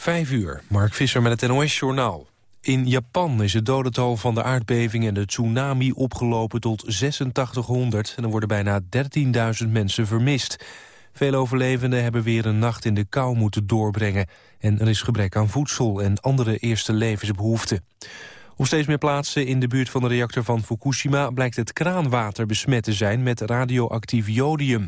Vijf uur, Mark Visser met het NOS-journaal. In Japan is het dodental van de aardbeving en de tsunami opgelopen tot 8600... en er worden bijna 13.000 mensen vermist. Veel overlevenden hebben weer een nacht in de kou moeten doorbrengen... en er is gebrek aan voedsel en andere eerste levensbehoeften. Op steeds meer plaatsen in de buurt van de reactor van Fukushima... blijkt het kraanwater besmet te zijn met radioactief jodium...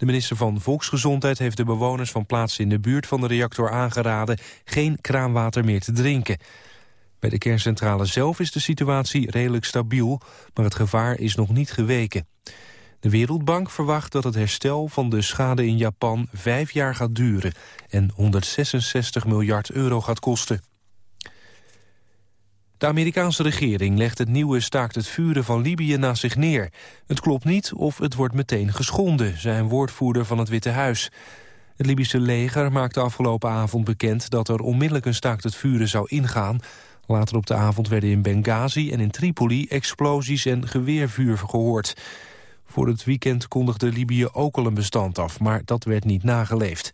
De minister van Volksgezondheid heeft de bewoners van plaatsen in de buurt van de reactor aangeraden geen kraanwater meer te drinken. Bij de kerncentrale zelf is de situatie redelijk stabiel, maar het gevaar is nog niet geweken. De Wereldbank verwacht dat het herstel van de schade in Japan vijf jaar gaat duren en 166 miljard euro gaat kosten. De Amerikaanse regering legt het nieuwe staakt het vuren van Libië naast zich neer. Het klopt niet of het wordt meteen geschonden, zei een woordvoerder van het Witte Huis. Het Libische leger maakte afgelopen avond bekend dat er onmiddellijk een staakt het vuren zou ingaan. Later op de avond werden in Benghazi en in Tripoli explosies en geweervuur gehoord. Voor het weekend kondigde Libië ook al een bestand af, maar dat werd niet nageleefd.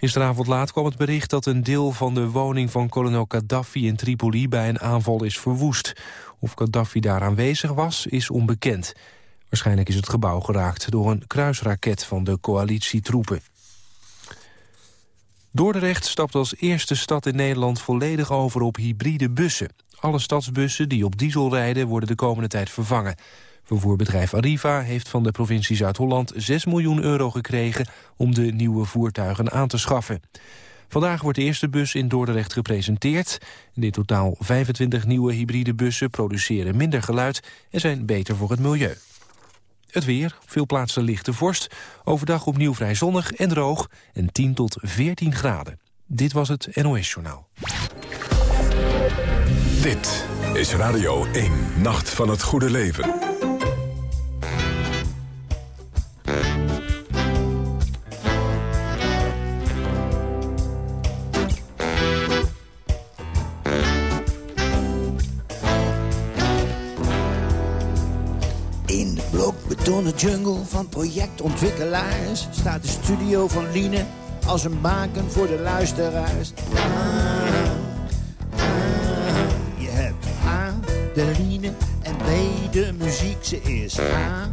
Gisteravond laat kwam het bericht dat een deel van de woning van kolonel Gaddafi in Tripoli bij een aanval is verwoest. Of Gaddafi daar aanwezig was, is onbekend. Waarschijnlijk is het gebouw geraakt door een kruisraket van de coalitietroepen. Dordrecht stapt als eerste stad in Nederland volledig over op hybride bussen. Alle stadsbussen die op diesel rijden worden de komende tijd vervangen. Vervoerbedrijf Arriva heeft van de provincie Zuid-Holland 6 miljoen euro gekregen om de nieuwe voertuigen aan te schaffen. Vandaag wordt de eerste bus in Dordrecht gepresenteerd. In totaal 25 nieuwe hybride bussen produceren minder geluid en zijn beter voor het milieu. Het weer, veel plaatsen lichte vorst. Overdag opnieuw vrij zonnig en droog en 10 tot 14 graden. Dit was het NOS Journaal. Dit is Radio 1, Nacht van het Goede Leven. De jungle van projectontwikkelaars staat de studio van Liene als een baken voor de luisteraars. je hebt A, de Liene en B, de muziek. Ze is A,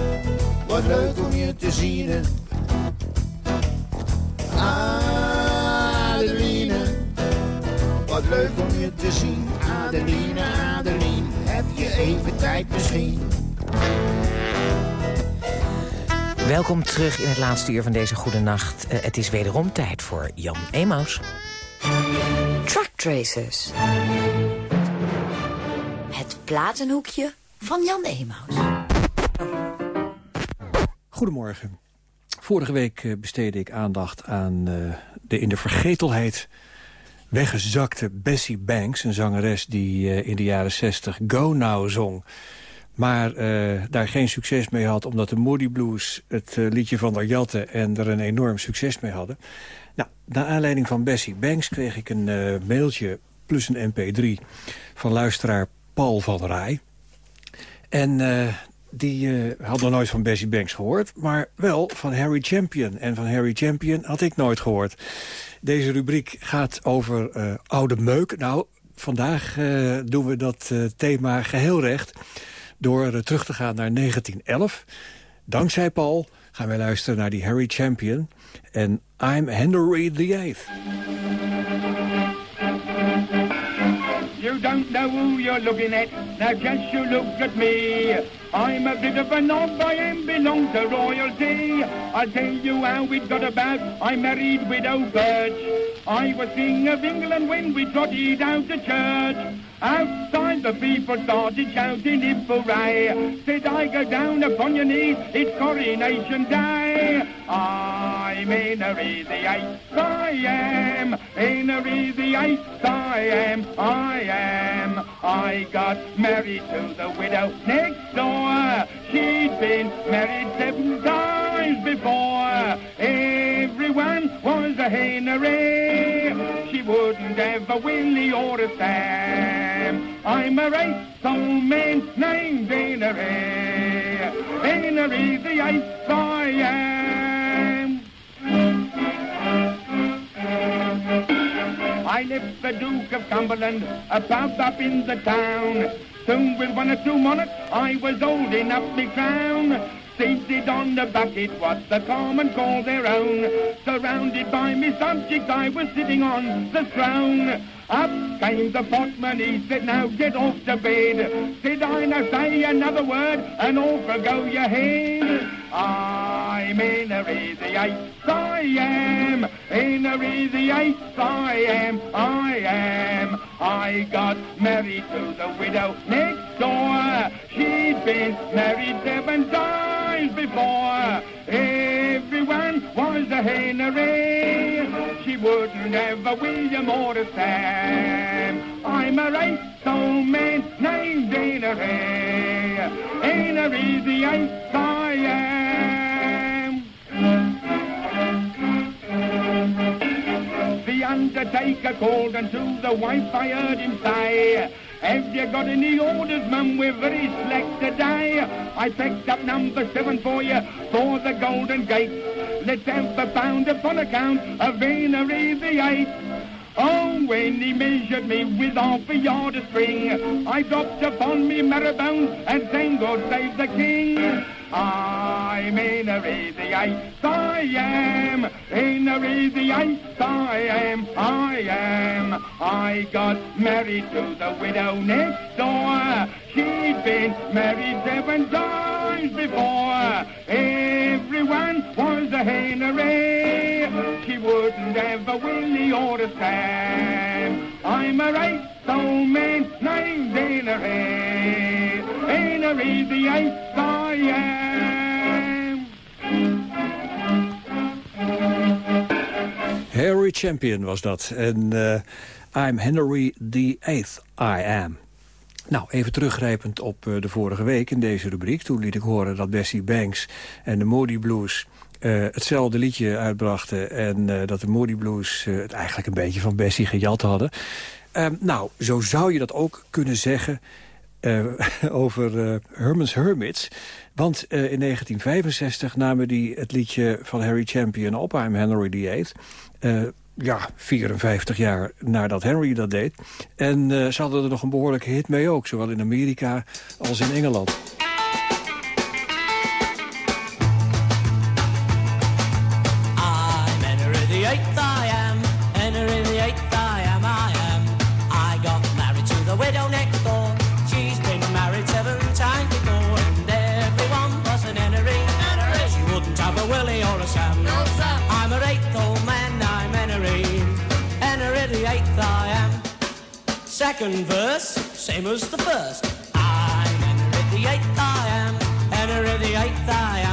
wat leuk om je te zien. Adeline, wat leuk om je te zien. Adeline, Adeline, heb je even tijd misschien? Welkom terug in het laatste uur van deze goede nacht. Uh, het is wederom tijd voor Jan Emaus. Truck Tracers. Het platenhoekje van Jan Emaus. Goedemorgen. Vorige week eh, besteedde ik aandacht aan uh, de in de vergetelheid weggezakte Bessie Banks. Een zangeres die uh, in de jaren 60 Go Now zong maar daar geen succes mee had... omdat de Moody Blues het liedje van der Jatte... en er een enorm succes mee hadden. Nou, naar aanleiding van Bessie Banks kreeg ik een mailtje... plus een mp3 van luisteraar Paul van Rij. En die had nog nooit van Bessie Banks gehoord... maar wel van Harry Champion. En van Harry Champion had ik nooit gehoord. Deze rubriek gaat over oude meuk. Nou, vandaag doen we dat thema geheel recht door eh, terug te gaan naar 1911. Dankzij Paul gaan wij luisteren naar die Harry Champion en I'm Henry VIII. Don't know who you're looking at, now just you look at me. I'm a bit of a nob, I am belong to royalty. I'll tell you how it got about, I married widow Birch. I was king of England when we trotted out to church. Outside the people started shouting in hooray. Said I go down upon your knees, it's coronation day. I'm Henry the Eighth, I am. Henry the Eighth, I am, I am. I got married to the widow next door. She'd been married seven times before. Everyone was a Henry. She wouldn't have a Willie or a Sam. I'm a race old man named Henry. Henry the Eighth I am. I left the Duke of Cumberland about up in the town. Soon with one or two monarchs I was holding up my crown. Seated on the bucket, what the common call their own. Surrounded by me subjects, I was sitting on the throne. Up came the potman, he said, now get off to bed. Said I, now say another word, and off go your head. Ah, I'm Henry the Eighth, I am. Henry the Eighth, I am, I am. I got married to the widow next door. She'd been married seven times before. Everyone was a Henry. She wouldn't have a William or a Sam. I'm a race old man named Henry. Henry the Eighth I am. Undertaker called unto the wife, I heard him say, Have you got any orders, mum? We're very slack today. I picked up number seven for you for the Golden Gate. Let's have a pound upon account of Venery the Eighth. Oh, when he measured me with half a yard of string, I dropped upon me marrowbones and sang God save the King. I'm Henry the Eighth, I am. Henry the Eighth, I am, I am. I got married to the widow next door. She'd been married seven times before. Everyone was a Henry. She wouldn't have a Willie or a Sam. I'm a race old man named Henry. Henry the Eighth, I am. Harry Champion was dat. En eh, I'm Henry the Eighth, I am. Nou, even teruggrijpend op eh, de vorige week in deze rubriek. Toen liet ik horen dat Bessie Banks en de Moody Blues... eh, hetzelfde liedje uitbrachten... en eh, dat de Moody Blues het eigenlijk een beetje van Bessie gejat hadden. Ehm, nou, zo zou je dat ook kunnen zeggen... over Herman's Hermits. Want in 1965 namen die het liedje van Harry Champion op... I'm Henry VIII. Ja, 54 jaar nadat Henry dat deed. En eh, ze hadden er nog een behoorlijke hit mee ook. Zowel in Amerika als in Engeland. Second verse, same as the first. I'm Henry the Eighth, I am. Henry the Eighth, I am, I am.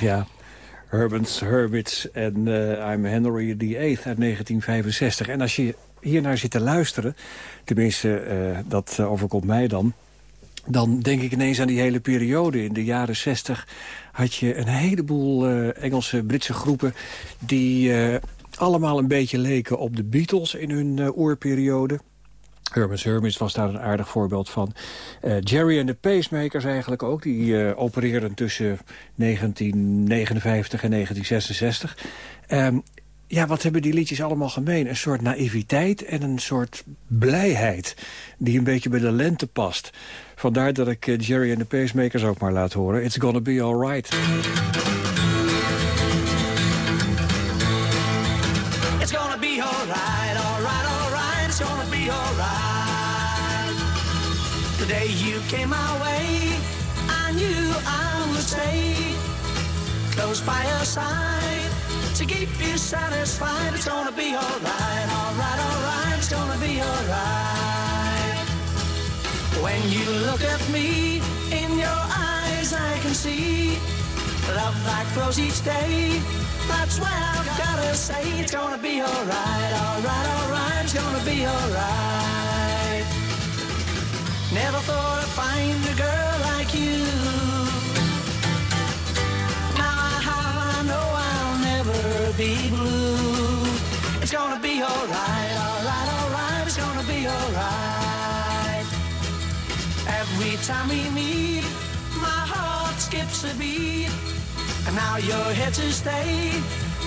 ja. Herman's Herbits en eh, I'm Henry VIII uit 1965. En als je hier naar zit te luisteren, tenminste, eh, dat overkomt mij dan... dan denk ik ineens aan die hele periode. In de jaren 60 had je een heleboel eh, Engelse, Britse groepen... die allemaal een beetje leken op de Beatles in hun oerperiode... Hermes Hermes was daar een aardig voorbeeld van. Uh, Jerry en de Pacemakers eigenlijk ook. Die uh, opereerden tussen 1959 en 1966. Um, ja, wat hebben die liedjes allemaal gemeen? Een soort naïviteit en een soort blijheid... die een beetje bij de lente past. Vandaar dat ik uh, Jerry en de Pacemakers ook maar laat horen. It's gonna be alright. By your side to keep you satisfied. It's gonna be alright, alright, alright. It's gonna be alright. When you look at me, in your eyes I can see love that grows each day. That's why I've gotta say it's gonna be alright, alright, alright. It's gonna be alright. Never thought I'd find a girl like you. Time we meet, my heart skips a beat. And now you're here to stay.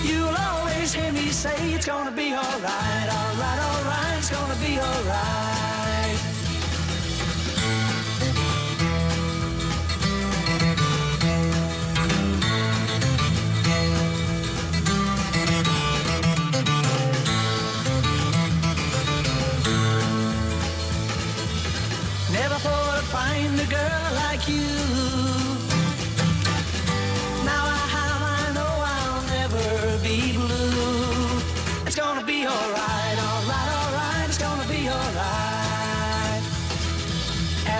You'll always hear me say it's gonna be alright, alright, alright. It's gonna be alright.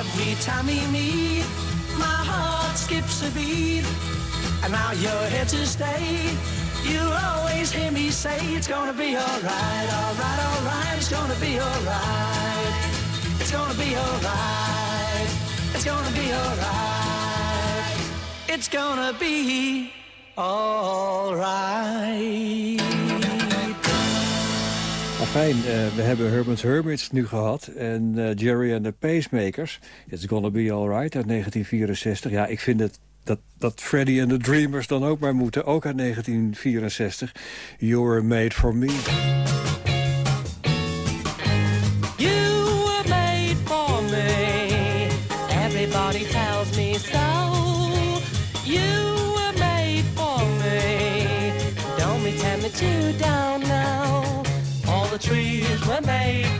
Every time we meet, my heart skips a beat. And now you're here to stay. You'll always hear me say it's gonna be alright, alright, alright. It's gonna be alright. It's gonna be alright. It's gonna be alright. It's gonna be alright. Fijn, uh, we hebben Herman's Hermits nu gehad. En uh, Jerry and the Pacemakers. It's Gonna Be Alright uit 1964. Ja, ik vind het dat, dat Freddy and the Dreamers dan ook maar moeten. Ook uit 1964. You're Made For Me. the two down now. All the trees were made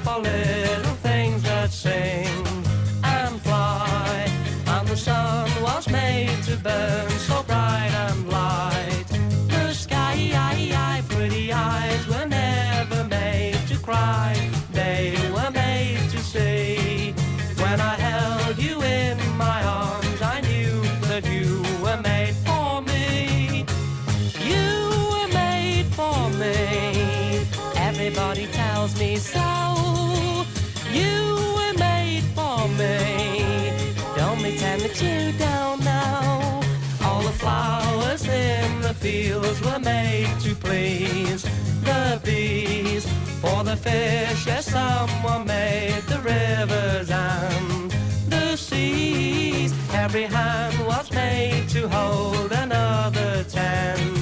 the fields were made to please the bees. For the fish, yes, someone made the rivers and the seas. Every hand was made to hold another tenderly.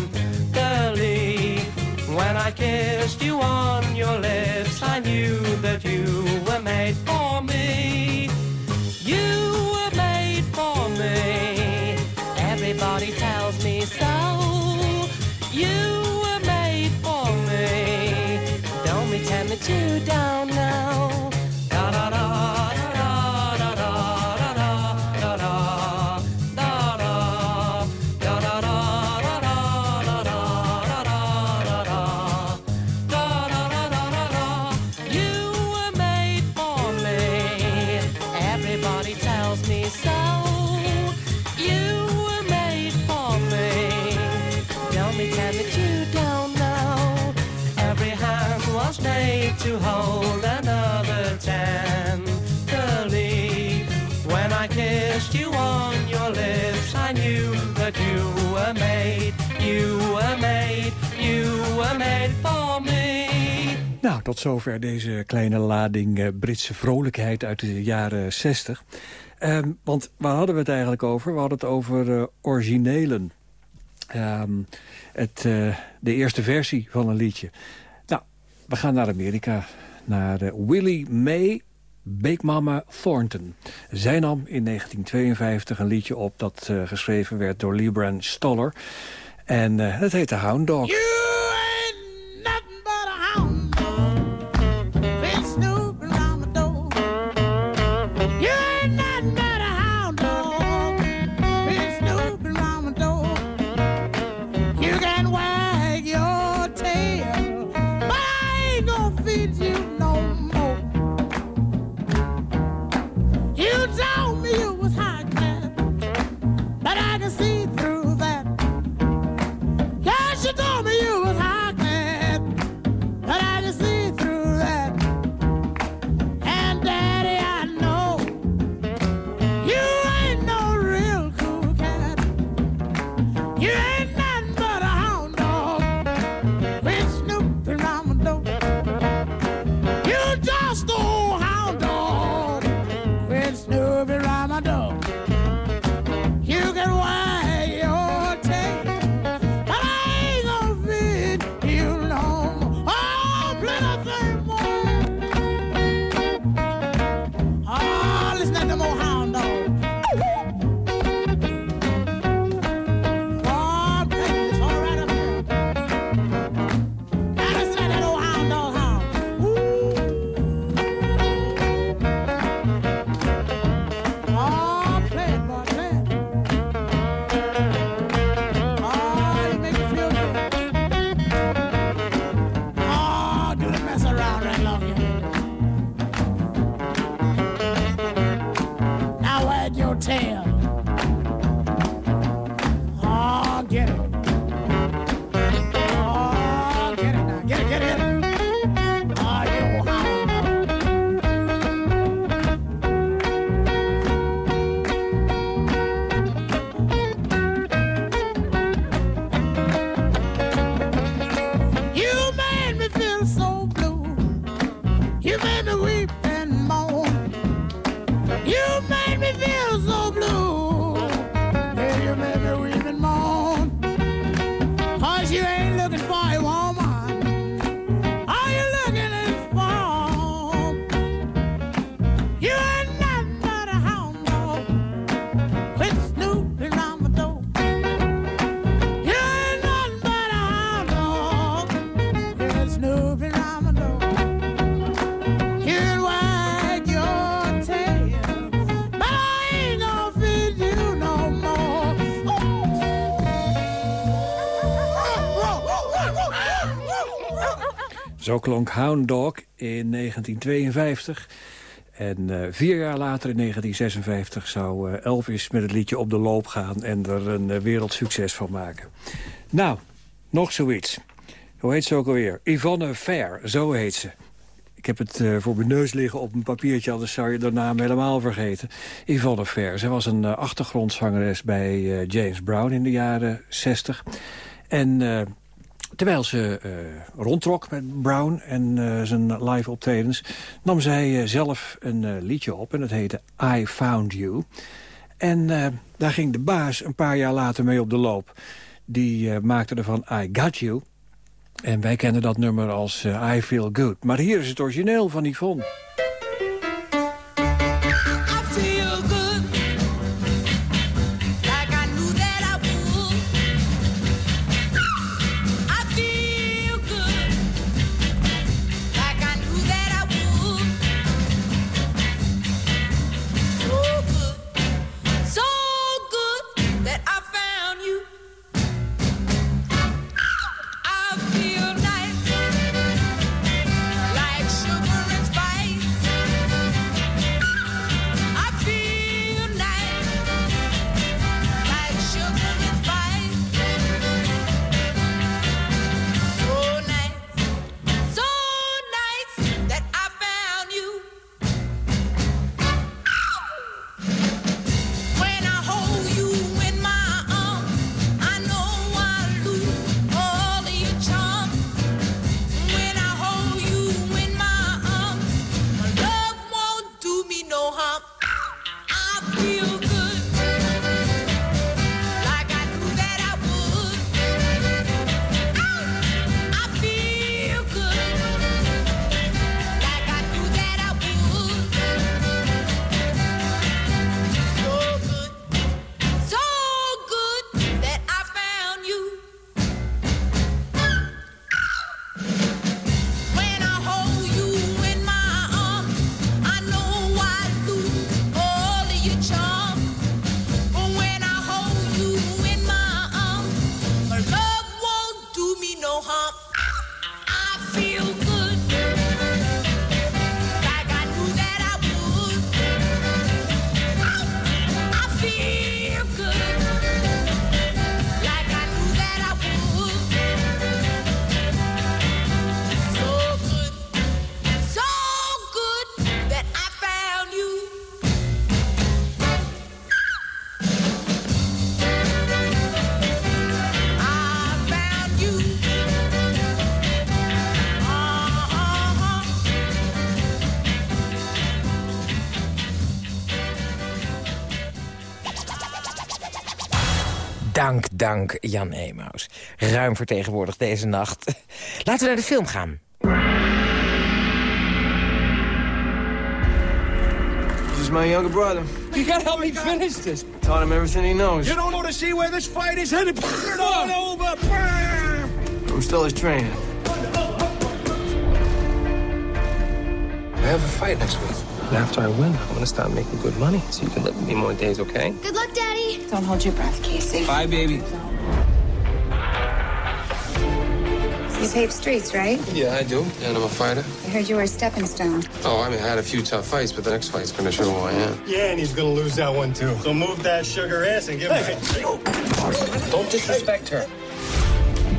When I kissed you on your lips, I knew that you were made for me. You were made for me. Everybody tells kissed you on your lips, I knew that you were made, you were made, you were made for me. Nou, tot zover deze kleine lading uh, Britse vrolijkheid uit de jaren 60. Um, want waar hadden we het eigenlijk over? We hadden het over uh, originelen. Um, het, uh, de eerste versie van een liedje. Nou, we gaan naar Amerika. Naar uh, Willie May Big Mama Thornton. Zij nam in 1952 een liedje op dat uh, geschreven werd door Libran Stoller. En uh, het heette Hound Dog. Zo klonk Hound Dog in 1952. En uh, vier jaar later, in 1956, zou uh, Elvis met het liedje op de loop gaan... en er een uh, wereldsucces van maken. Nou, nog zoiets. Hoe heet ze ook alweer? Yvonne Fair, zo heet ze. Ik heb het voor mijn neus liggen op een papiertje... anders zou je de naam helemaal vergeten. Yvonne Fair. Zij was een achtergrondzangeres bij James Brown in de jaren 60. En... Terwijl ze uh, rondtrok met Brown en uh, zijn live optredens... nam zij uh, zelf een liedje op en dat heette I Found You. En daar ging de baas een paar jaar later mee op de loop. Die maakte ervan I Got You. En wij kennen dat nummer als I Feel Good. Maar hier is het origineel van Yvonne. Dank, Jan Emaus. Ruim vertegenwoordigd deze nacht. Laten we naar de film gaan. This is my younger brother. You gotta help me finish this. Taught him everything he knows. You don't want to see where this fight is headed. Start over. I'm still his trainer. I have a fight next week. And after I win, I'm gonna start making good money so you can live with me more days, okay? Good luck, Daddy. Don't hold your breath, Casey. Bye, baby. You tape streets, right? Yeah, I do. And I'm a fighter. I heard you were a stepping stone. Oh, I mean, I had a few tough fights, but the next fight's gonna show who I am. Yeah, and he's gonna lose that one too. So move that sugar ass and give him. Don't disrespect her.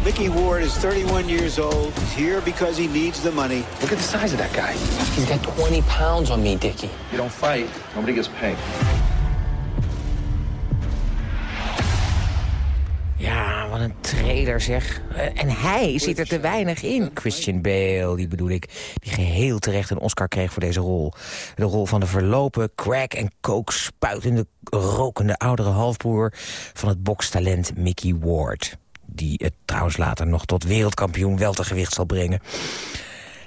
Mickey Ward is 31 years old. He's here because he needs the money. Look at the size of that guy. He's got 20 pounds on me, Dickie. You don't fight, nobody gets paid. Ja, wat een trailer zeg. Eh, En hij zit er te weinig in. Christian Bale, die bedoel ik. Die geheel terecht een Oscar kreeg voor deze rol. De rol van de verlopen, crack en coke spuitende, rokende oudere halfbroer... van het bokstalent Mickey Ward. Die het trouwens later nog tot wereldkampioen weltergewicht zal brengen.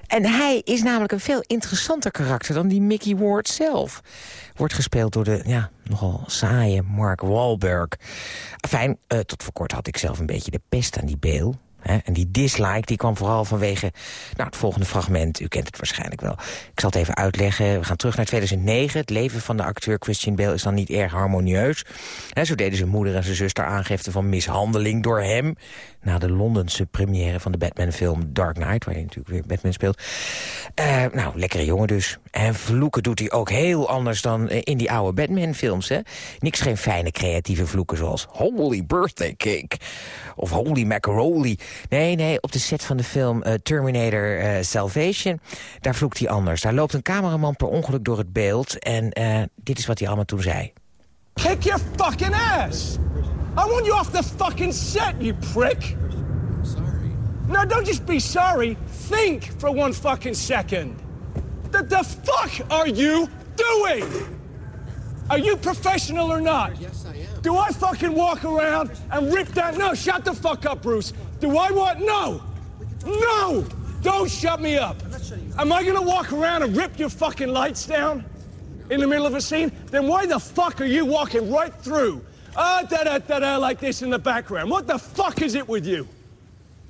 En hij is namelijk een veel interessanter karakter dan die Mickey Ward zelf. Wordt gespeeld door de ja, nogal saaie Mark Wahlberg. Fijn, tot voor kort had ik zelf een beetje de pest aan die Bale. En die dislike die kwam vooral vanwege nou, het volgende fragment. U kent het waarschijnlijk wel. Ik zal het even uitleggen. We gaan terug naar 2009. Het leven van de acteur Christian Bale is dan niet erg harmonieus. Zo deden zijn moeder en zijn zuster aangifte van mishandeling door hem. Na de Londense première van de Batman-film Dark Knight... waar hij natuurlijk weer Batman speelt. Eh, nou, lekkere jongen dus. En vloeken doet hij ook heel anders dan eh, in die oude Batman-films. Niks geen fijne creatieve vloeken zoals... Holy birthday cake. Of holy macaroni. Nee, nee, op de set van de film eh, Terminator eh, Salvation... daar vloekt hij anders. Daar loopt een cameraman per ongeluk door het beeld... en eh, dit is wat hij allemaal toen zei. Kick your fucking ass. I want you off the fucking set, you prick. Sorry. No, don't just be sorry. Think for one fucking second. What the fuck are you doing? Are you professional or not? Yes, I am. Do I fucking walk around and rip that? No, shut the fuck up, Bruce. Do I want? No. No. Don't shut me up. Am I gonna walk around and rip your fucking lights down in the middle of a scene? Then why the fuck are you walking right through? Ah, da da da da, like this in the background. What the fuck is it with you?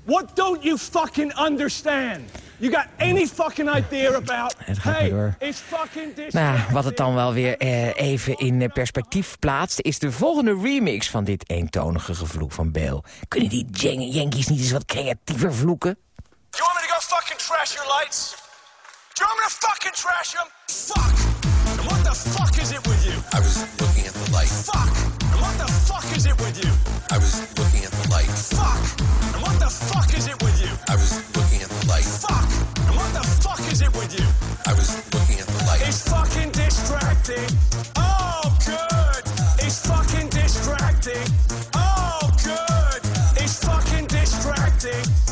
What don't you fucking understand? You got any fucking idea about? Het gaat hey, door. it's fucking. Nou, wat het dan wel weer eh, even in eh, perspectief plaatst... is de volgende remix van dit eentonige gevloek van Bale. Kunnen die Jan- Yankees niet eens wat creatiever vloeken? You want me to go fucking trash your lights? Do you want me to fucking trash them? Fuck! And what the fuck is it with you? I was looking at the light. Fuck! And what the fuck is it with you? I was fuck is it with you? I was looking at the light. Fuck! And what the fuck is it with you? I was looking at the light. It's fucking distracting. Oh, good. It's fucking distracting. Oh, good. It's fucking distracting.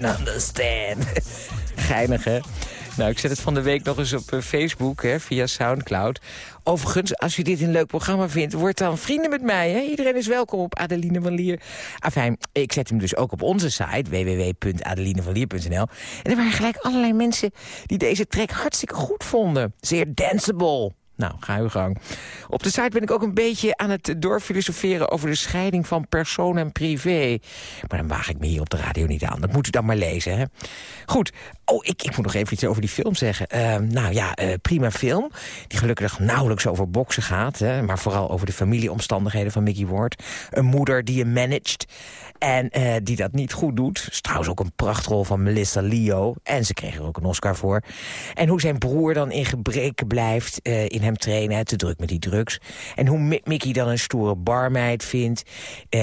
Fucking understand. Geinig, hè? Nou, ik zet het van de week nog eens op eh, Facebook, hè, via Soundcloud. Overigens, als u dit een leuk programma vindt, word dan vrienden met mij. Hè? Iedereen is welkom op Adeline van Lier. Afijn, ik zet hem dus ook op onze site, www.adelinevanlier.nl. En er waren gelijk allerlei mensen die deze track hartstikke goed vonden. Zeer danceable. Nou, ga uw gang. Op de site ben ik ook een beetje aan het doorfilosoferen... over de scheiding van persoon en privé. Maar dan waag ik me hier op de radio niet aan. Dat moet u dan maar lezen, hè. Goed. Oh, ik, ik moet nog even iets over die film zeggen. Eh, nou ja, eh, prima film. Die gelukkig nauwelijks over boksen gaat. Hè, maar vooral over de familieomstandigheden van Mickey Ward. Een moeder die hem managt. En eh, die dat niet goed doet. Is trouwens ook een prachtrol van Melissa Leo. En ze kreeg er ook een Oscar voor. En hoe zijn broer dan in gebreken blijft... eh, in hem trainen, te druk met die drugs. En hoe Mi- Mickey dan een stoere barmeid vindt...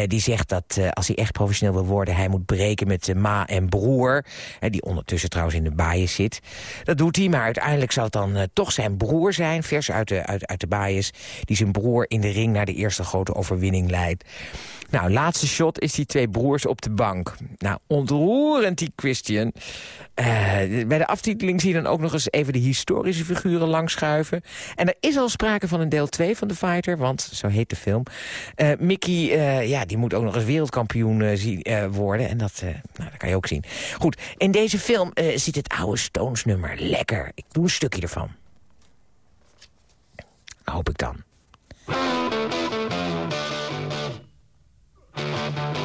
die zegt dat als hij echt professioneel wil worden... hij moet breken met de ma en broer, hè, die ondertussen trouwens in de baaien zit. Dat doet hij, maar uiteindelijk zal het dan eh, toch zijn broer zijn... vers uit de, uit, uit de baaiers, die zijn broer in de ring... naar de eerste grote overwinning leidt. Nou, laatste shot is die twee broers op de bank. Nou, ontroerend die Christian. Eh, bij de aftiteling zie je dan ook nog eens even de historische figuren langschuiven. En er is al sprake van een deel 2 van The Fighter, want zo heet de film. Eh, Mickey, eh, ja, die moet ook nog eens wereldkampioen worden. En dat, nou, dat kan je ook zien. Goed, in deze film zit het oude Stones nummer lekker. Ik doe een stukje ervan. Hoop ik dan. Thank you.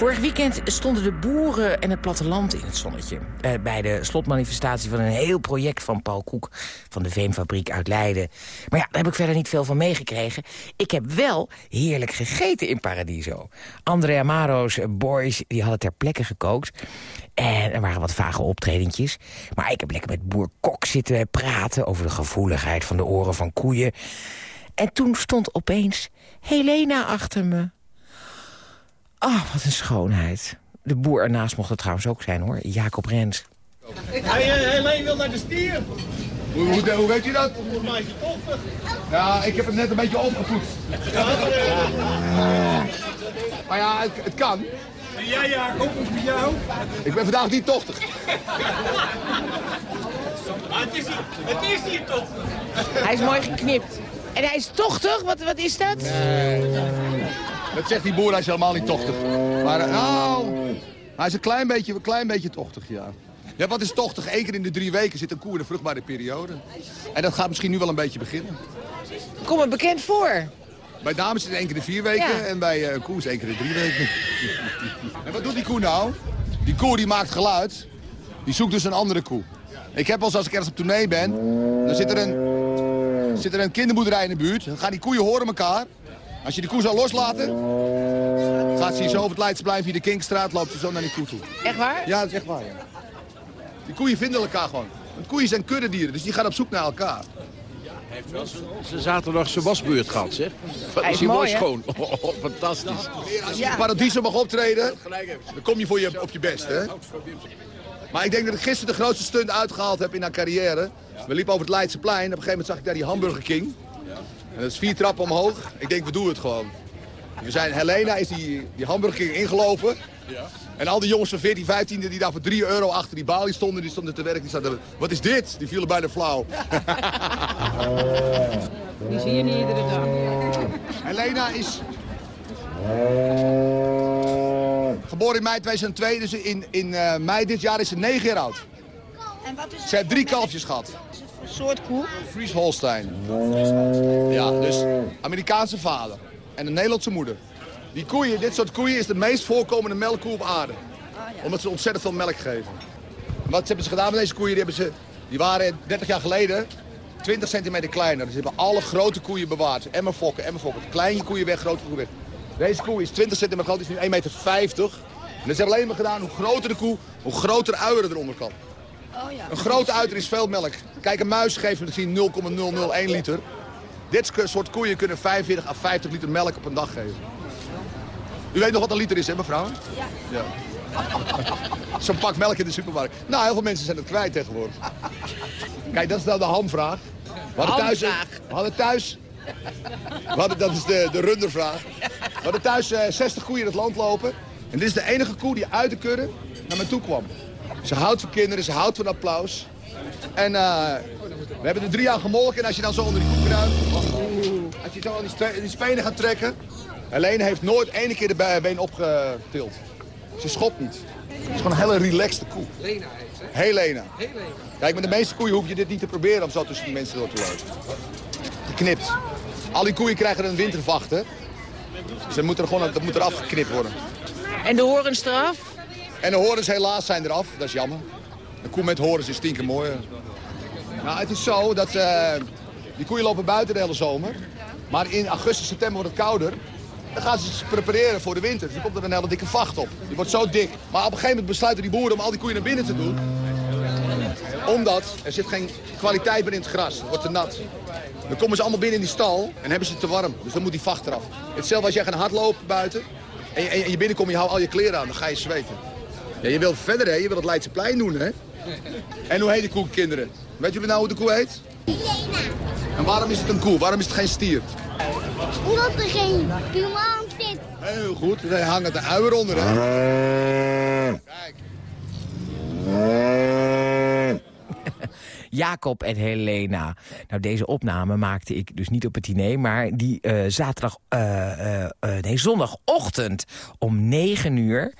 Vorig weekend stonden de boeren en het platteland in het zonnetje. Eh, bij de slotmanifestatie van een heel project van Paul Koek... van de Veemfabriek uit Leiden. Maar ja, daar heb ik verder niet veel van meegekregen. Ik heb wel heerlijk gegeten in Paradiso. André Amaro's boys die hadden ter plekke gekookt. En er waren wat vage optredentjes. Maar ik heb lekker met boer Kok zitten praten... over de gevoeligheid van de oren van koeien. En toen stond opeens Helena achter me. Ah, wat een schoonheid. De boer ernaast mocht het trouwens ook zijn, hoor. Jacob Rens. Hij, uh, Helene wil naar de stier. Hoe, hoe, hoe weet je dat? Volgens mij is hij tochtig. Ja, ik heb het net een beetje opgepoetst. Maar ja, het, het kan. En jij, Jacob, hoe het met jou? Ik ben vandaag niet tochtig. Maar het is hier, het is hier toch. Hij is mooi geknipt. En hij is tochtig? Wat, wat is dat? Dat zegt die boer, hij is helemaal niet tochtig. Maar nou, hij is een klein beetje, een klein beetje tochtig, ja. Ja, wat is tochtig? Eén keer in de drie weken zit een koe in een vruchtbare periode. En dat gaat misschien nu wel een beetje beginnen. Kom me bekend voor. Bij dames is het één keer in de vier weken Ja. en bij een koe is het één keer in de drie weken. en wat doet die koe nou? Die koe die maakt geluid. Die zoekt dus een andere koe. Ik heb eens als ik ergens op tournee ben, dan zit er een, zit er een kinderboerderij in de buurt. Dan gaan die koeien horen elkaar. Als je die koe zou loslaten, gaat ze hier zo over het Leidseplein via de Kinkstraat, loopt ze zo naar die koe toe. Echt waar? Ja, dat is echt waar, ja. Die koeien vinden elkaar gewoon. Want koeien zijn kuddedieren, dus die gaan op zoek naar elkaar. heeft wel zijn zaterdagse wasbeurt gehad, zeg. Hij is mooi schoon. Oh, fantastisch. Als je in Paradiso mag optreden, dan kom je voor je, op je best, hè? Maar ik denk dat ik gisteren de grootste stunt uitgehaald heb in haar carrière. We liepen over het Leidseplein. Op een gegeven moment zag ik daar die Hamburger King. En dat is vier trappen omhoog. Ik denk, we doen het gewoon. We zijn, Helena is die, die Hamburger ingelopen. En al die jongens van 14, 15 die daar voor 3 euro achter die balie stonden, die stonden te werk. Die zaten, wat is dit? Die vielen bijna flauw. Die zie je niet iedere dag. Helena is geboren in mei 2002, dus in, in eh, mei dit jaar is ze 9 jaar oud. En wat is Ze heeft drie kalfjes gehad. Soort koe? Fries Holstein. Ja, dus Amerikaanse vader en een Nederlandse moeder. Die koeien, dit soort koeien is de meest voorkomende melkkoe op aarde. Omdat ze ontzettend veel melk geven. En wat hebben ze gedaan met deze koeien? Die, hebben ze, die waren 30 jaar geleden 20 centimeter kleiner. Dus ze hebben alle grote koeien bewaard. Emmerfokken, emmerfokken. Kleine koeien weg, grote koeien weg. Deze koe is 20 centimeter groot, is nu 1,50 meter. En dat is alleen maar gedaan, hoe groter de koe, hoe groter uieren eronder kan. Oh ja. Een grote uiter is veel melk. Kijk, een muis geeft misschien 0,001 liter. Dit soort koeien kunnen 45 à 50 liter melk op een dag geven. U weet nog wat een liter is, hè mevrouw? Ja. Ja. Zo'n pak melk in de supermarkt. Nou, heel veel mensen zijn het kwijt tegenwoordig. Kijk, dat is nou de hamvraag. We hadden thuis... We hadden thuis... We hadden, dat is de, de rundervraag. We hadden thuis eh, 60 koeien in het land lopen. En dit is de enige koe die uit de kudde naar me toe kwam. Ze houdt van kinderen, ze houdt van applaus. En eh, we hebben er drie jaar gemolken. En als je dan zo onder die koe kruipt... Als je zo aan die, die spenen gaat trekken... Helene heeft nooit ene keer de be- been opgetild. Ze schopt niet. Het is gewoon een hele relaxte koe. Lena heet, hè? Helena. Helena. Kijk, met de meeste koeien hoef je dit niet te proberen om zo tussen de mensen door te lopen. Geknipt. Al die koeien krijgen een wintervacht, hè. Dus dat moet er gewoon dat moet er afgeknipt worden. En de horenstraf? En de horens helaas zijn eraf, dat is jammer. Een koe met horens is stinken mooi. Nou, het is zo dat eh, die koeien lopen buiten de hele zomer. Maar in augustus, september wordt het kouder. Dan gaan ze zich prepareren voor de winter. Dus er komt er een hele dikke vacht op. Die wordt zo dik. Maar op een gegeven moment besluiten die boeren om al die koeien naar binnen te doen. Omdat er zit geen kwaliteit meer in het gras. Het wordt te nat. Dan komen ze allemaal binnen in die stal en hebben ze het te warm. Dus dan moet die vacht eraf. Hetzelfde als jij gaat hardlopen buiten. En je, je binnenkomt en je houdt al je kleren aan. Dan ga je zweten. Ja, je wilt verder, hè? Je wilt het Leidseplein doen, hè? En hoe heet de koe, kinderen? Weet jullie nou hoe de koe heet? En waarom is het een koe? Waarom is het geen stier? Omdat er geen piemel zit. Heel goed, er hangt een uier onder, hè? Kijk. Jacob en Helena. Nou, deze opname maakte ik dus niet op het diner... maar die eh, zaterdag, eh, eh, eh, nee, zondagochtend om 9 uur...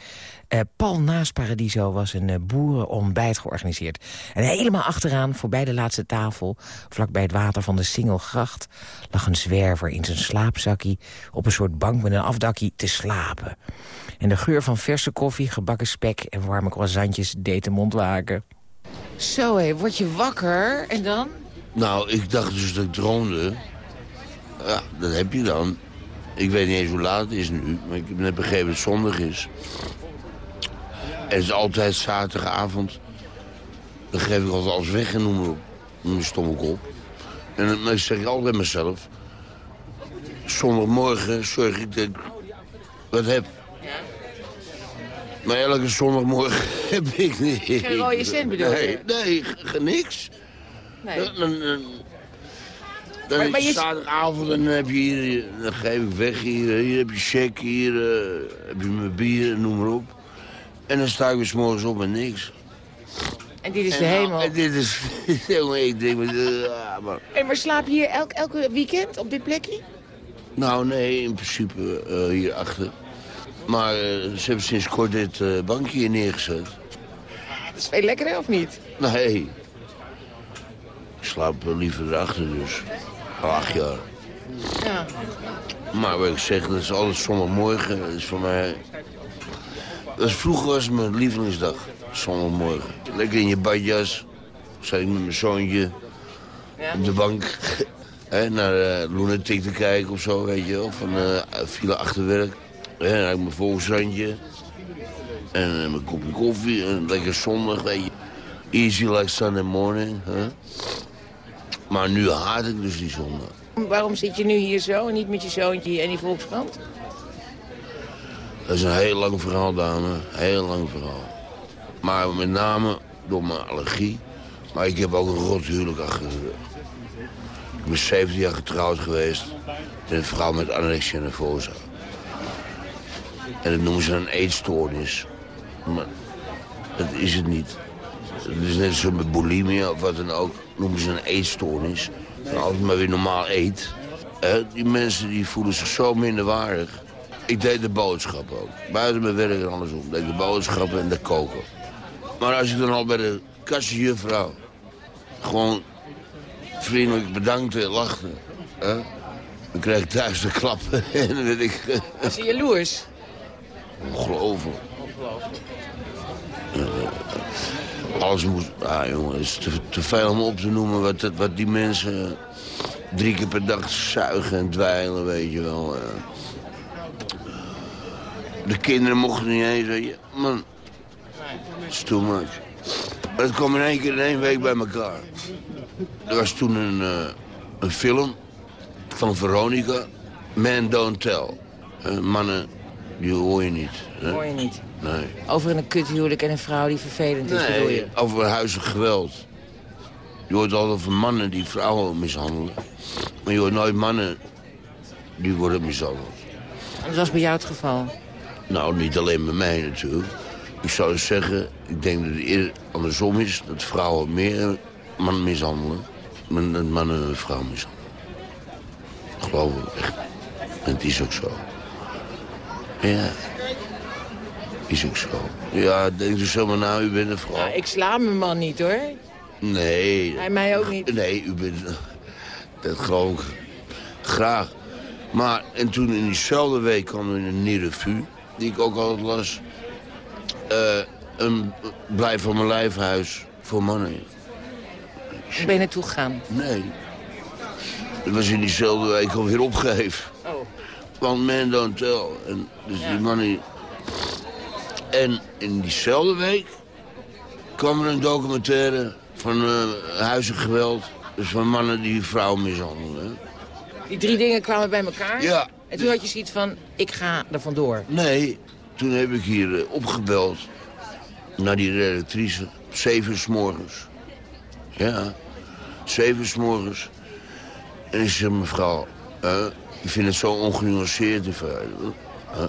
eh, pal naast Paradiso was een eh, boerenontbijt georganiseerd. En helemaal achteraan, voorbij de laatste tafel... vlakbij het water van de Singelgracht... lag een zwerver in zijn slaapzakkie... op een soort bank met een afdakkie te slapen. En de geur van verse koffie, gebakken spek en warme croissantjes... deed de mond waken. Zo, hé, word je wakker en dan? Nou, ik dacht dus dat ik droomde. Ja, dat heb je dan. Ik weet niet eens hoe laat het is nu, maar ik heb net begrepen dat het zondag is. En het is altijd zaterdagavond. Dan geef ik altijd alles weg en noem maar op. Met mijn stomme kop. En dan zeg ik altijd mezelf... Zondagmorgen zorg ik dat ik wat heb. Maar elke zondagmorgen heb ik niet. Geen rode cent bedoel nee, je? Nee, g- niks. Nee. Dan, dan, dan, dan Maar- maar je- zaterdagavond en dan heb je hier, dan geef ik weg hier, hier heb je check, hier eh, heb je mijn bier, noem maar op. En dan sta ik weer 's morgens op met niks. En dit is de En nou, hemel. en dit is, jongen, ik denk, maar, eh, ah, maar, Hey, maar slaap je hier elk, elke weekend op dit plekje? nou nee, in principe eh hierachter. Maar eh, ze hebben sinds kort dit bankje hier neergezet. Dat is veel lekkerder, of niet? Nee. Ik slaap liever erachter dus. Al acht jaar. Ja. Maar wat ik zeg, dat is altijd zondagmorgen. Dat is voor mij... Dat is, vroeger was het mijn lievelingsdag. Zondagmorgen. Lekker in je badjas. Zat ik met mijn zoontje op de bank. naar uh, Lunatic te kijken of zo, weet je wel. Van uh, file achterwerk. Hè, dan had ik mijn volksrandje. En uh, mijn kopje koffie. En lekker zondag, weet je. Easy like Sunday morning. Hè. Maar nu haat ik dus die zondag. Waarom zit je nu hier zo en niet met je zoontje en die Volkskrant? Dat is een heel lang verhaal, dame. Heel lang verhaal. Maar met name door mijn allergie. Maar ik heb ook een rot huwelijk achter. Ik ben 17 jaar getrouwd geweest. Met een vrouw met anorexia nervosa. En dat noemen ze een eetstoornis. Maar dat is het niet. Het is net zo met bulimia of wat dan ook. Noemen ze een eetstoornis. en altijd maar weer normaal eet. Die mensen die voelen zich zo minderwaardig. Ik deed de boodschappen ook. Buiten mijn werk en andersom. Ik deed de boodschappen en de koken. Maar als ik dan al bij de kassenjuffrouw gewoon vriendelijk bedankte, lachte... Hè, dan krijg ik thuis de klappen en dan weet ik... Was je jaloers? Ongelooflijk. Alles moet... Ah, jongen, het is te, te veel om op te noemen wat, wat die mensen drie keer per dag zuigen en dweilen, weet je wel. De kinderen mochten niet eens, weet je. Man, it's too much. Maar het kwam in één keer in één week bij elkaar. Er was toen een, eh, een film van Veronica, Man Don't Tell. Eh, mannen, die hoor je niet. hè? Hoor je niet. Nee. Over een kuthuwelijk en een vrouw die vervelend is, bedoel je? Nee, over huiselijk geweld. Je hoort altijd over mannen die vrouwen mishandelen. Maar je hoort nooit mannen die worden mishandeld. En dat was bij jou het geval. Nou, niet alleen bij mij natuurlijk. Ik zou zeggen, ik denk dat het eerder andersom is... dat vrouwen meer mannen mishandelen... dan dat mannen een vrouw mishandelen. Geloof ik echt. En het is ook zo. Ja. Is ook zo. Ja, denk dus zomaar nou, u bent een vrouw. Nou, ik sla mijn man niet, hoor. Nee. Hij mij ook niet. Nee, u bent... Dat geloof ik graag. Maar, en toen in diezelfde week kwam er een nieuwe revue... die ik ook altijd las... eh, een Blijf van mijn lijfhuis voor mannen. Ben je naartoe gegaan. Nee. Dat was in diezelfde week alweer opgegeven. Oh. Want man don't tell. En dus die mannen... En in diezelfde week kwam er een documentaire van eh huiselijk geweld. Dus van mannen die vrouwen mishandelen. Die drie dingen kwamen bij elkaar. Ja. En toen had je zoiets van, ik ga er vandoor. Nee, toen heb ik hier eh, opgebeld naar die redactrice. Zeven uur morgens. Ja, zeven uur morgens. En ik zeg, mevrouw, eh, ik vind het zo ongenuanceerd. en hè.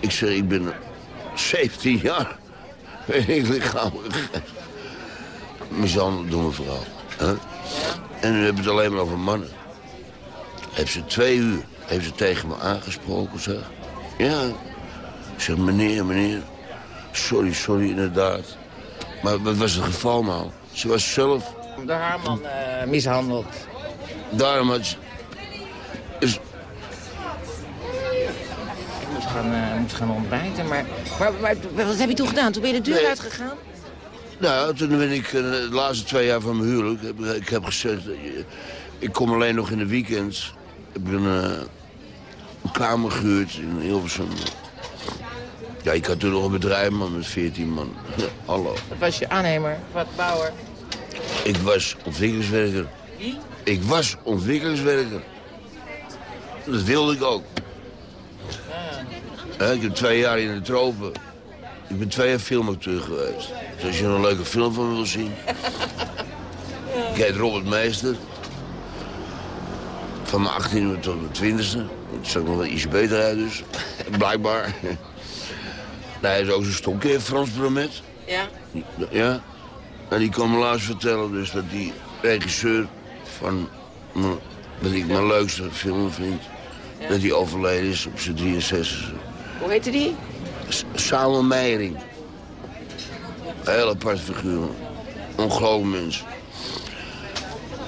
ik zeg, ik ben 17 jaar. Ben ik lichamelijk mishandeld door mijn vrouw. hè. En nu heb je het alleen maar over mannen. Heeft ze twee uur heeft ze tegen me aangesproken, zeg. Ja. Ik zeg, meneer, meneer. Sorry, sorry, inderdaad. Maar wat was het geval nou? Ze was zelf... Door haar man eh, mishandeld. Daarom had ze... Is, Ik moet gaan, moet gaan ontbijten, maar, maar, maar wat heb je toen gedaan? Toen ben je de deur Nee. uitgegaan? nou, toen ben ik eh, de laatste twee jaar van mijn huwelijk... Heb, ik heb gezegd, ik kom alleen nog in de weekends. Ik ben eh, een kamer gehuurd in Hilversum. Ja, ik had toen nog een bedrijf, man, met 14 man. Hallo. Dat was je aannemer, wat bouwer. Ik was ontwikkelingswerker. Wie? Ik was ontwikkelingswerker. Dat wilde ik ook. Hè, ik heb twee jaar in de tropen. Ik ben twee jaar filmacteur geweest. Dus als je er een leuke film van wil zien... Heet Robert Meester. Van mijn 18e tot mijn 20e. Dat zag nog wel iets beter uit dus. Blijkbaar. Nou, hij is ook zo'n stokje, Frans Bromet. Ja? Ja. En die kwam me laatst vertellen dus dat die regisseur van... mijn- wat ik mijn leukste film vind... dat hij overleden is op zijn 63 Hoe heette die? Samen Meijering. Een heel apart figuur. Ongelooflijk mens.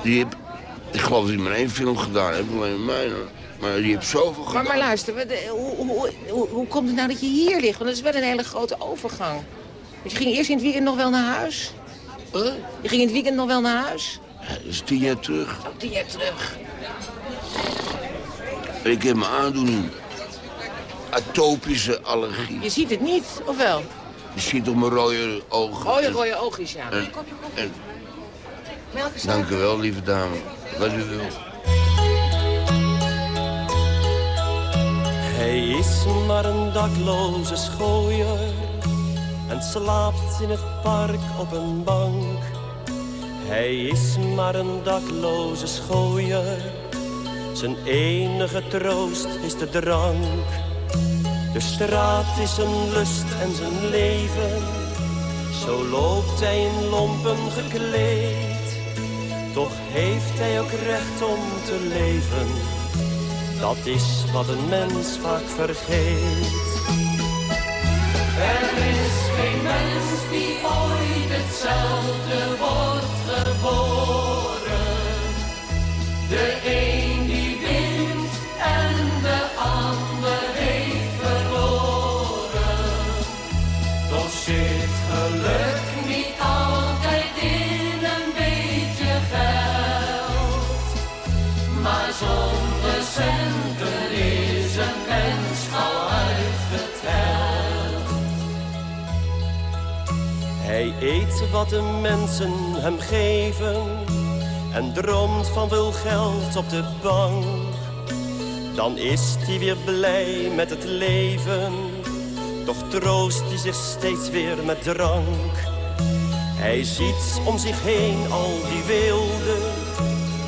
Die heb... Ik geloof dat hij maar één film gedaan heeft, alleen mij. Maar die heeft zoveel Maar, gedaan. maar luister, wat, eh, hoe, hoe, hoe, hoe komt het nou dat je hier ligt? Want dat is wel een hele grote overgang. Want je ging eerst in het weekend nog wel naar huis. Je ging in het weekend nog wel naar huis. Ja, dat is tien jaar terug. Oh, tien jaar terug. Ik heb mijn aandoening. Atopische allergie. Je ziet het niet, of wel? Je ziet op mijn rode ogen. Oh, je rode oogjes, ja. En, en, dank u wel, lieve dame. Wat u wil. Hij is maar een dakloze schooier en slaapt in het park op een bank. Hij is maar een dakloze schooier, zijn enige troost is de drank. De straat is zijn lust en zijn leven, zo loopt hij in lompen gekleed. Toch heeft hij ook recht om te leven. Dat is wat een mens vaak vergeet. Er is geen mens die ooit hetzelfde wordt geboren. De een eet wat de mensen hem geven en droomt van veel geld op de bank. Dan is hij weer blij met het leven, toch troost hij zich steeds weer met drank. Hij ziet om zich heen al die weelde,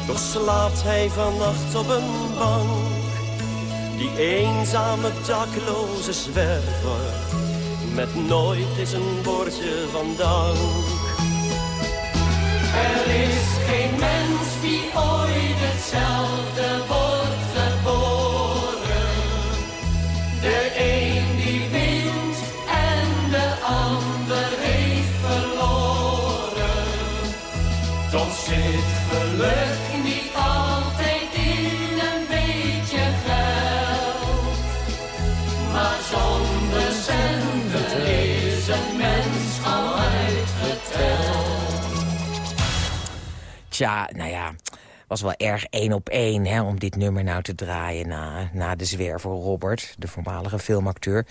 toch slaapt hij vannacht op een bank. Die eenzame dakloze zwerver, met nooit eens een woordje van dank. Er is geen mens die ooit hetzelfde wordt geboren. De een die wint en de ander heeft verloren. Toch zit geluk Tja, nou ja, was wel erg één op één hè, om dit nummer nou te draaien... Na, na de zwerver Robert, de voormalige filmacteur.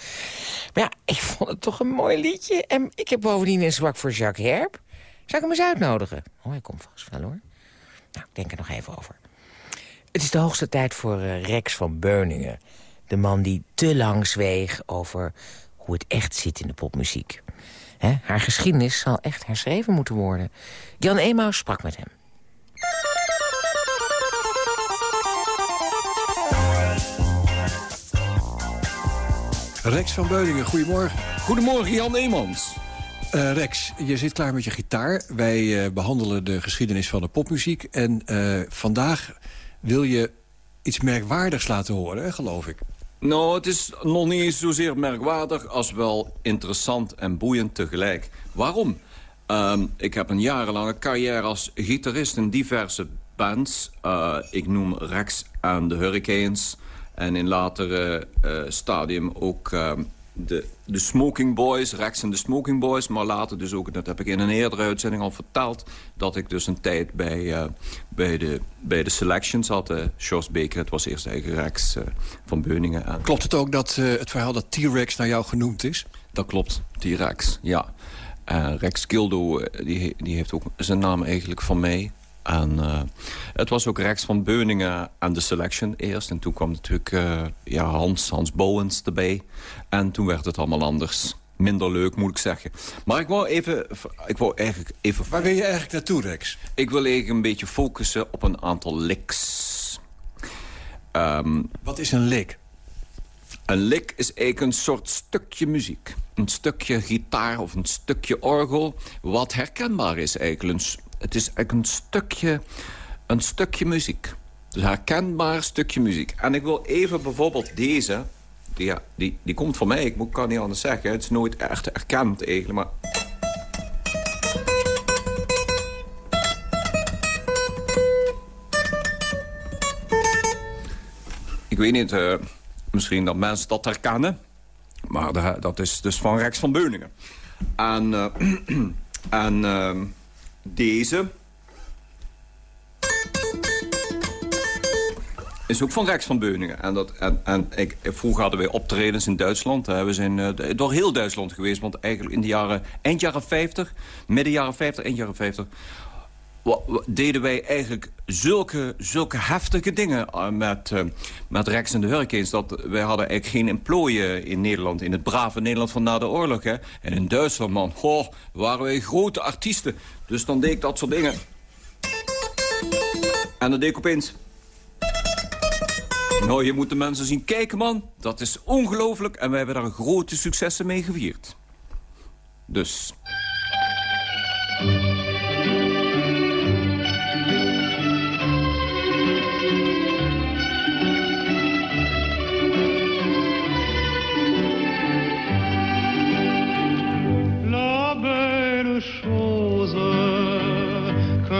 Maar ja, ik vond het toch een mooi liedje. En ik heb bovendien een zwak voor Jacques Herp. Zou ik hem eens uitnodigen? Oh, hij komt vast wel, hoor. Nou, ik denk er nog even over. Het is de hoogste tijd voor eh, Rex van Beuningen. De man die te lang zweeg over hoe het echt zit in de popmuziek. Haar geschiedenis zal echt herschreven moeten worden. Jan Emaus sprak met hem. Rex van Beuningen, goedemorgen. Goedemorgen, Jan Eemans. Eh, Rex, je zit klaar met je gitaar. Wij eh, behandelen de geschiedenis van de popmuziek. En eh, vandaag wil je iets merkwaardigs laten horen, hè, geloof ik. Nou, het is nog niet eens zozeer merkwaardig... als wel interessant en boeiend tegelijk. Waarom? Ehm, ik heb een jarenlange carrière als gitarist in diverse bands. Ik noem Rex en de Hurricanes. En in latere eh, stadium ook ehm, de, de Smoking Boys, Rex en de Smoking Boys. Maar later dus ook, dat heb ik in een eerdere uitzending al verteld... dat ik dus een tijd bij, eh, bij, de, bij de Selection zat. Uh, Baker, het was eerst eigen Rex van Beuningen. En... Klopt het ook dat het verhaal dat T-Rex naar jou genoemd is? Dat klopt, T-Rex, ja. Rex Kildo, die, die heeft ook zijn naam eigenlijk van mij. En uh, het was ook Rex van Beuningen en de Selection eerst. En toen kwam natuurlijk uh, ja, Hans, Hans Bowens erbij. En toen werd het allemaal anders. Minder leuk, moet ik zeggen. Maar ik wou even... Ik wou eigenlijk even Waar wil je eigenlijk naartoe, Rex? Ik wil eigenlijk een beetje focussen op een aantal licks. Um, Wat is een lick? Een lick is eigenlijk een soort stukje muziek. Een stukje gitaar of een stukje orgel. Wat herkenbaar is eigenlijk. Het is eigenlijk een stukje, een stukje muziek. Dus herkenbaar stukje muziek. En ik wil even bijvoorbeeld deze... Die, die, die komt van mij, ik kan niet anders zeggen. Het is nooit echt erkend eigenlijk, maar... Ik weet niet, uh, misschien dat mensen dat herkennen. Maar dat is dus van Rex van Beuningen. En, uh, en uh, deze... is ook van Rex van Beuningen. En, dat, en, en ik, vroeger hadden wij optredens in Duitsland. We zijn uh, door heel Duitsland geweest. Want eigenlijk in de jaren, eind jaren 50, midden jaren 50, eind jaren 50 deden wij eigenlijk zulke, zulke heftige dingen met, uh, met Rex en de Hurricanes. Dat wij hadden eigenlijk geen emplooien in Nederland. In het brave Nederland van na de oorlog. Hè. En in Duitsland, man, goh, waren wij grote artiesten. Dus dan deed ik dat soort dingen. En dan deed ik opeens... Nou, je moet de mensen zien kijken, man. Dat is ongelooflijk. En wij hebben daar grote successen mee gevierd. Dus...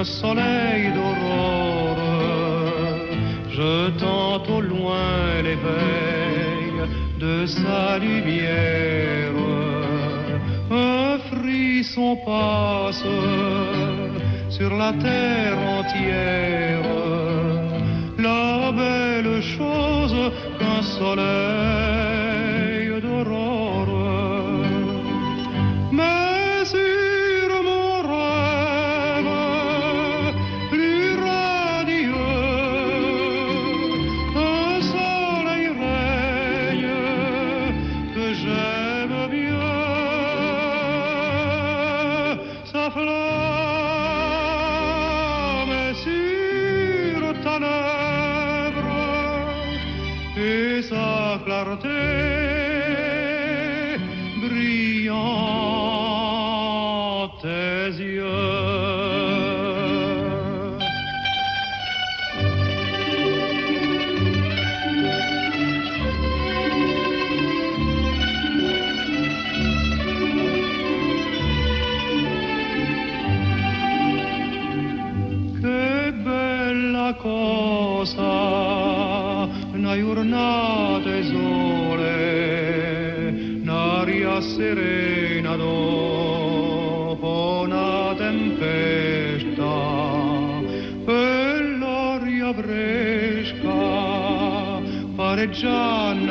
soleil d'aurore jetant au loin l'éveil de sa lumière. Un frisson passe sur la terre entière. La belle chose qu'un soleil John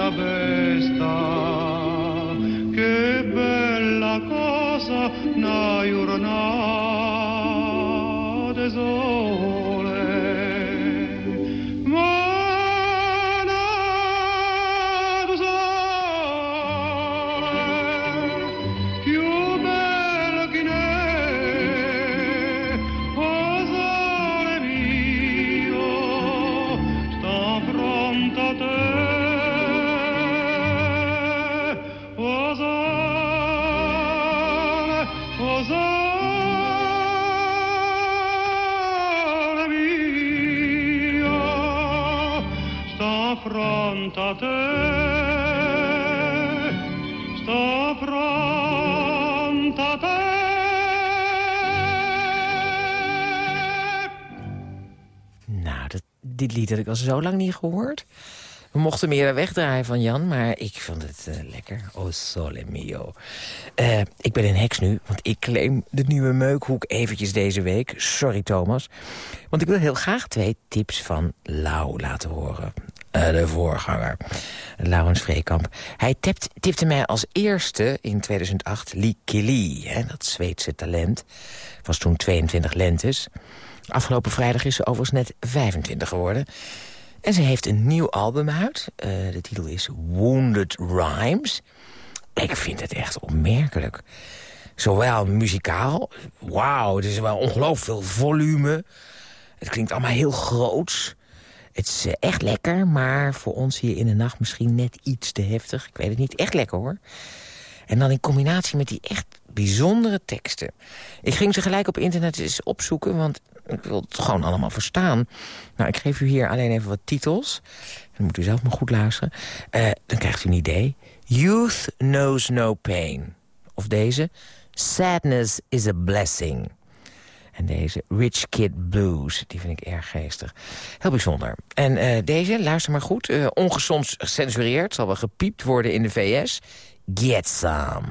te. Nou, dit lied had ik al zo lang niet gehoord. We mochten meer wegdraaien van Jan, maar ik vond het eh, lekker. Oh, sole mio. Eh, ik ben een heks nu, want ik claim de nieuwe meukhoek eventjes deze week. Sorry, Thomas. Want ik wil heel graag twee tips van Lau laten horen. Eh, de voorganger, Laurens Vreekamp. Hij tipt, tipte mij als eerste in 2008 Lee Killy, hè, dat Zweedse talent. Was toen 22 lentes. Afgelopen vrijdag is ze overigens net 25 geworden. En ze heeft een nieuw album uit. Eh, de titel is Wounded Rhymes. Ik vind het echt opmerkelijk. Zowel muzikaal, wauw, het is wel ongelooflijk veel volume. Het klinkt allemaal heel groots. Het is eh, echt lekker, maar voor ons hier in de nacht misschien net iets te heftig. Ik weet het niet, echt lekker hoor. En dan in combinatie met die echt bijzondere teksten. Ik ging ze gelijk op internet eens opzoeken, want ik wil het gewoon allemaal verstaan. Nou, ik geef u hier alleen even wat titels. Dan moet u zelf maar goed luisteren. Eh, dan krijgt u een idee. Youth knows no pain. Of deze. Sadness is a blessing. En deze Rich Kid Blues, die vind ik erg geestig. Heel bijzonder. En eh, deze, luister maar goed, uh, ongezond gecensureerd... zal wel gepiept worden in de VS. Get some.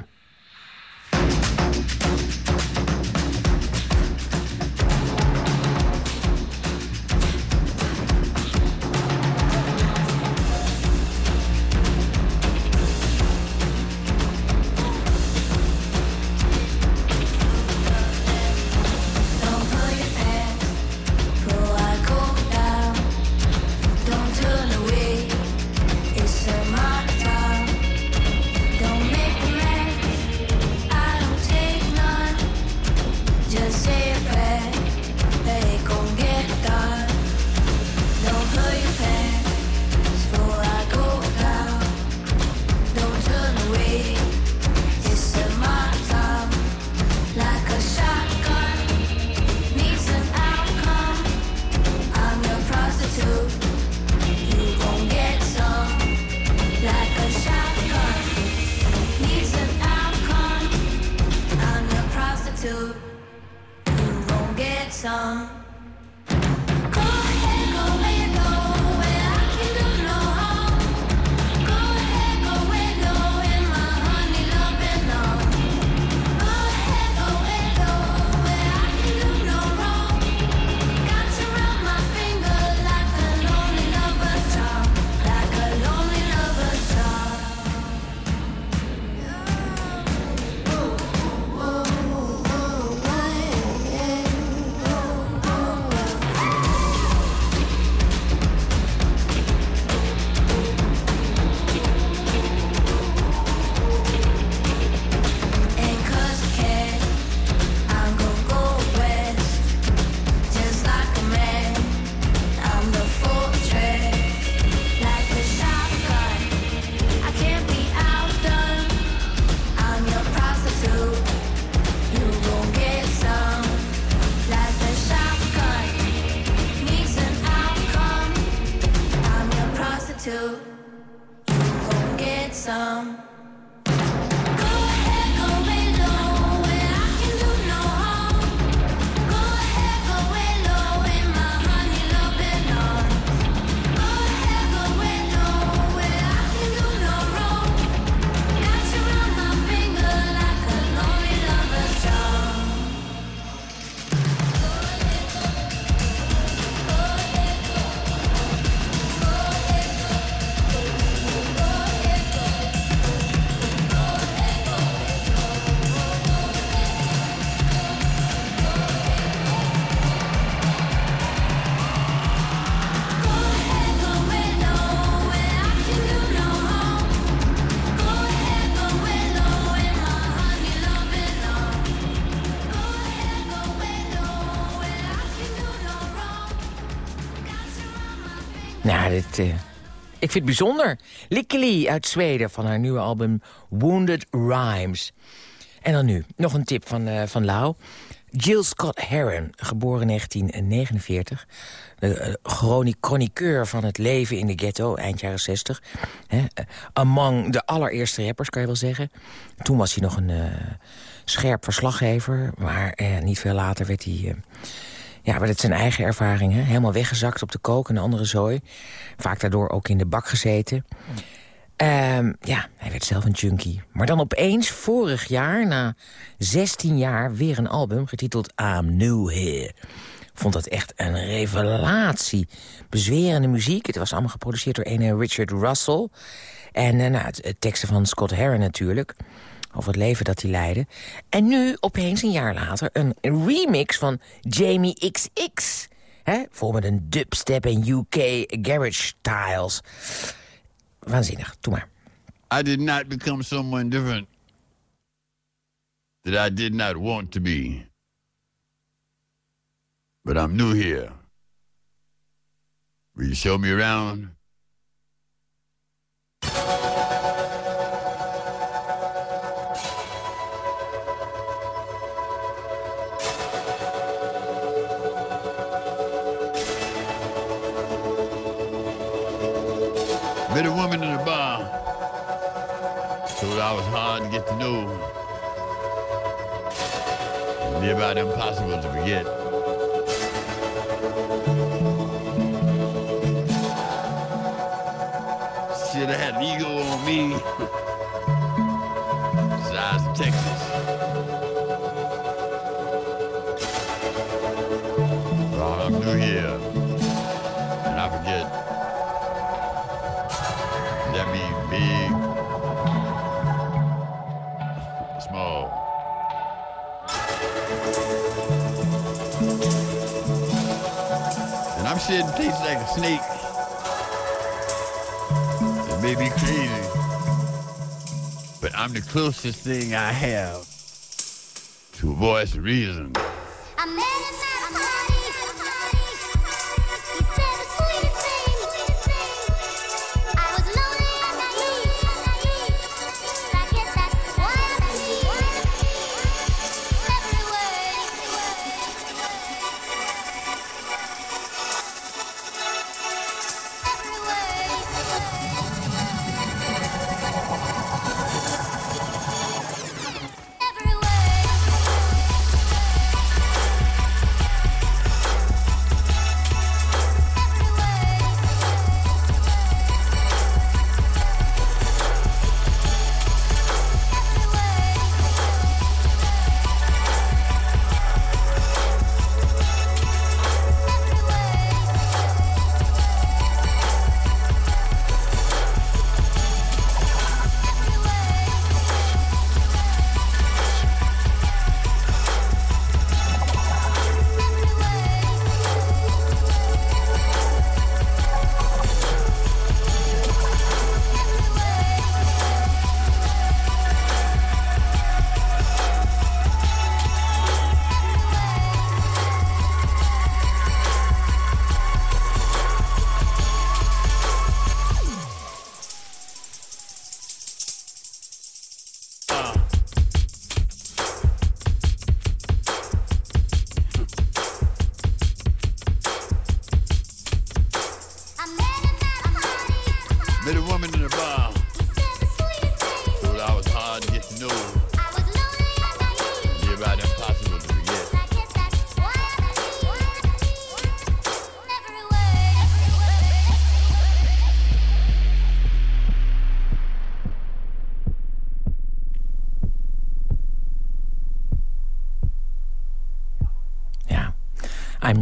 Eh, ik vind het bijzonder. Likkely uit Zweden van haar nieuwe album Wounded Rhymes. En dan nu, nog een tip van, eh, van Lau. Jill Scott Heron, geboren in 1949. De eh, chroni- chroniqueur van het leven in de ghetto, eind jaren 60. Hè, eh, among de allereerste rappers, kan je wel zeggen. Toen was hij nog een scherp verslaggever. Maar niet veel later werd hij... ja, werd het zijn eigen ervaring, helemaal weggezakt op de kook en de andere zooi. Vaak daardoor ook in de bak gezeten. Ehm, ja, hij werd zelf een junkie. Maar dan opeens, vorig jaar, na 16 jaar, weer een album getiteld I'm New Here. Vond dat echt een revelatie. Bezwerende muziek. Het was allemaal geproduceerd door een Richard Russell. En eh, nou, teksten van Scott Heron natuurlijk. Over het leven dat hij leidde. En nu, opeens een jaar later, een remix van Jamie XX. Hè? Vol met een dubstep en UK garage styles. Waanzinnig, doe maar. I did not become someone different that I did not want to be. But I'm new here. Will you show me around? Met a woman in a bar. Told I was hard to get to know. Near about impossible to forget. Should have had an ego on me. Size of Texas. I'm new here. And I'm like a snake. It may be crazy, but I'm the closest thing I have to a voice of reason.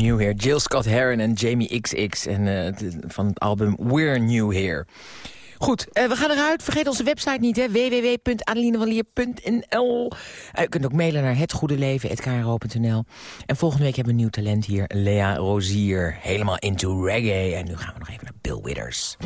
New Here. Jill Scott Heron en Jamie XX en, eh, van het album We're New Here. Goed, eh, we gaan eruit. Vergeet onze website niet, hè. www.adelinevalier.nl Eh, U kunt ook mailen naar hetgoedeleven.kro.nl En volgende week hebben we een nieuw talent hier. Lea Rozier, helemaal into reggae. En nu gaan we nog even naar Bill Withers.